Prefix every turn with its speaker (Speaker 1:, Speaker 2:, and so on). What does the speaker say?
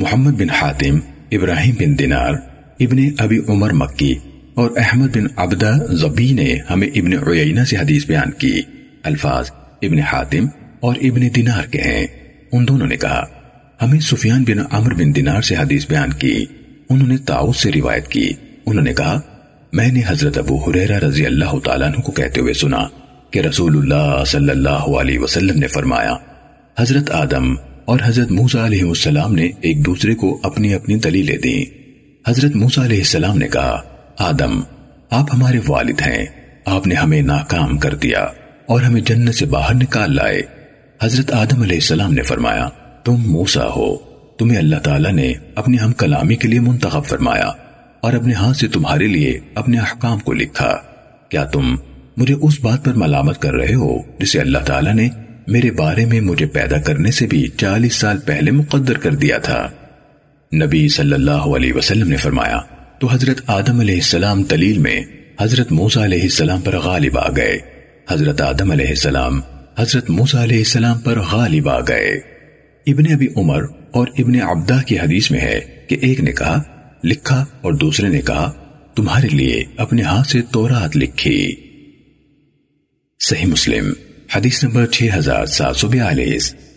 Speaker 1: محمد بن حاتم، ابراہیم بن دینار، ابن ابی عمر مکی اور احمد بن عبدہ زبی نے ہمیں ابن عیینہ سے حدیث بیان کی۔ الفاظ ابن حاتم اور ابن دینار کے ہیں۔ ان دونوں نے کہا، ہمیں سفیان بن عمر بن دینار سے حدیث بیان کی۔ انہوں نے تاؤس سے روایت کی۔ انہوں نے کہا، میں نے حضرت ابو حریرہ رضی اللہ تعالیٰ عنہ کو کہتے ہوئے سنا کہ رسول اللہ صلی اللہ علیہ وسلم نے فرمایا، حضرت آدم اور حضرت موسیٰ علیہ السلام نے ایک دوسرے کو اپنی اپنی دلیلیں دیں حضرت موسیٰ علیہ السلام نے کہا، آدم، آپ ہمارے والد ہیں۔ آپ نے ہمیں ناکام کر دیا اور ہمیں جنت سے باہر نکال لائے۔ حضرت آدم علیہ السلام نے فرمایا، تم موسیٰ ہو۔ تمہیں اللہ تعالیٰ نے اپنی ہم کلامی کے لیے منتخب فرمایا اور اپنے ہاتھ سے تمہارے لیے اپنے احکام کو لکھا۔ کیا تم مجھے اس بات پر ملامت کر رہے ہو جسے اللہ تعالیٰ نے میرے بارے میں مجھے پیدا کرنے سے بھی چالیس سال پہلے مقدر کر دیا تھا۔ نبی صلی اللہ علیہ وسلم نے فرمایا، تو حضرت آدم علیہ السلام دلیل میں حضرت موسیٰ علیہ السلام پر غالب آ گئے۔ حضرت آدم علیہ السلام حضرت موسیٰ علیہ السلام پر غالب آ گئے۔ ابن ابی عمر اور ابن عبدہ کی حدیث میں ہے کہ ایک نے کہا، لکھا اور دوسرے نے کہا، تمہارے لیے اپنے ہاتھ سے تورات لکھی۔ صحیح مسلم۔ حدیث نمبر 6742